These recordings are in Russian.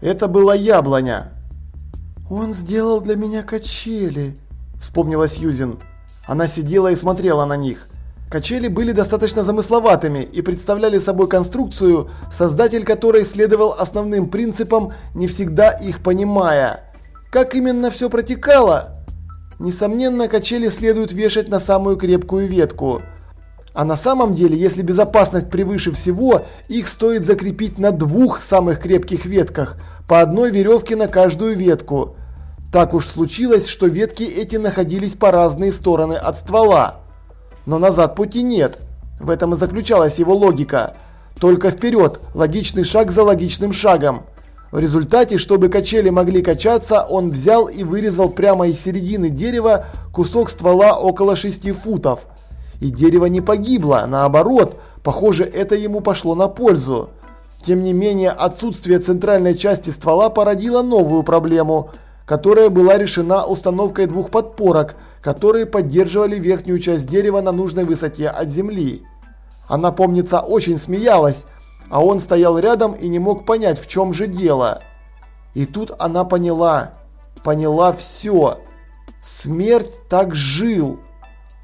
Это была яблоня. «Он сделал для меня качели», – вспомнила Сьюзен. Она сидела и смотрела на них. Качели были достаточно замысловатыми и представляли собой конструкцию, создатель которой следовал основным принципам, не всегда их понимая. Как именно все протекало? Несомненно, качели следует вешать на самую крепкую ветку. А на самом деле, если безопасность превыше всего, их стоит закрепить на двух самых крепких ветках, по одной веревке на каждую ветку. Так уж случилось, что ветки эти находились по разные стороны от ствола. Но назад пути нет. В этом и заключалась его логика. Только вперед, логичный шаг за логичным шагом. В результате, чтобы качели могли качаться, он взял и вырезал прямо из середины дерева кусок ствола около 6 футов. И дерево не погибло, наоборот, похоже, это ему пошло на пользу. Тем не менее, отсутствие центральной части ствола породило новую проблему – которая была решена установкой двух подпорок, которые поддерживали верхнюю часть дерева на нужной высоте от земли. Она, помнится, очень смеялась, а он стоял рядом и не мог понять, в чем же дело. И тут она поняла, поняла все. Смерть так жил.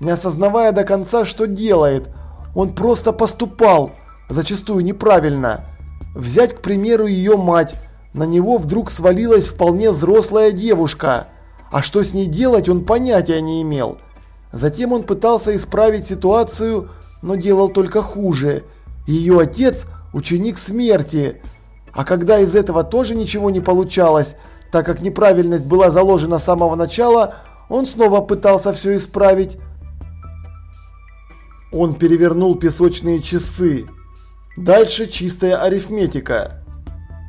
Не осознавая до конца, что делает, он просто поступал, зачастую неправильно. Взять, к примеру, ее мать, на него вдруг свалилась вполне взрослая девушка. А что с ней делать, он понятия не имел. Затем он пытался исправить ситуацию, но делал только хуже. Ее отец – ученик смерти. А когда из этого тоже ничего не получалось, так как неправильность была заложена с самого начала, он снова пытался все исправить. Он перевернул песочные часы. Дальше чистая арифметика.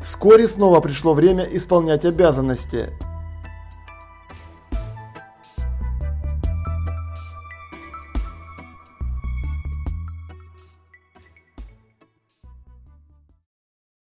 Вскоре снова пришло время исполнять обязанности.